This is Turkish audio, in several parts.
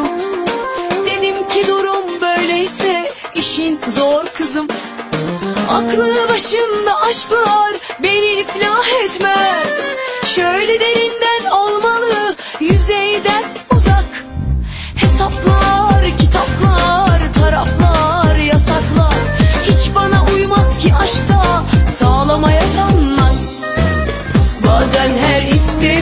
Doğrum Dedim ki durum böyleyse işin zor kızım. Aklı başında aşklar beni iflah etmez. Şöyle derinden olmalı yüzeyden uzak. Hesaplar, kitaplar, taraflar, yasaklar. Hiç bana uymaz ki aşkta sağlamaya kanman Bazen her istediğin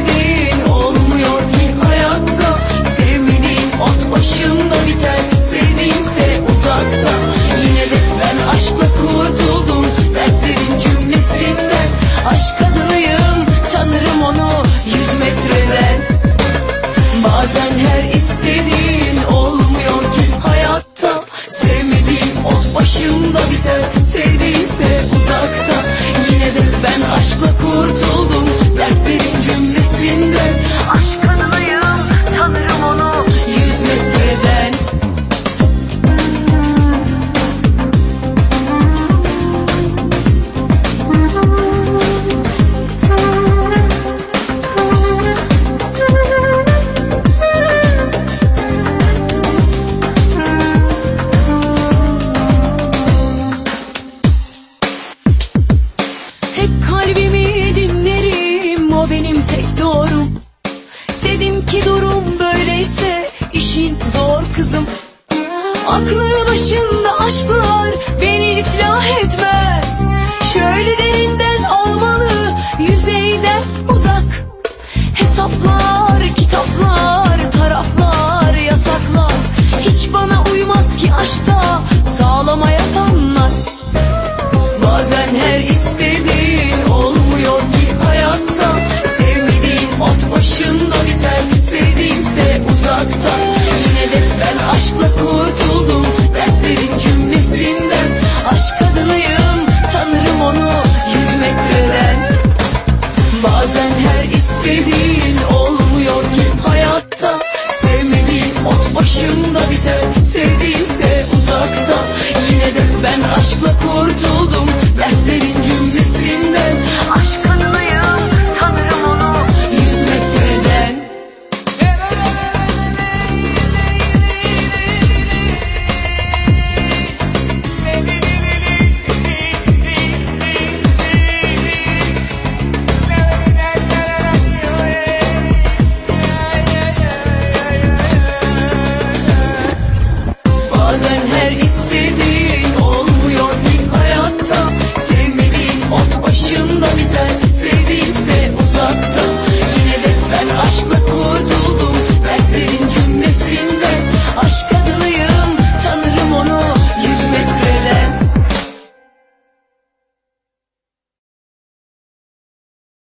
her istediğin kızım Aklı başında aşklar beni iflah etmez. Şöyle derinden olmalı yüzeyden uzak. Hesaplar, kitaplar, taraflar, yasaklar. Hiç bana uymaz ki aşkta sağlamaya kanlar Bazen her istediğin aşkla kurtuldum Dertlerin cümlesinden. Aşk adınıyım tanırım onu yüz metreden. Bazen her istediğin olmuyor ki hayatta. Sevmediğin ot başında biter Sevdiğinse uzakta. Yine de ben aşkla kurtuldum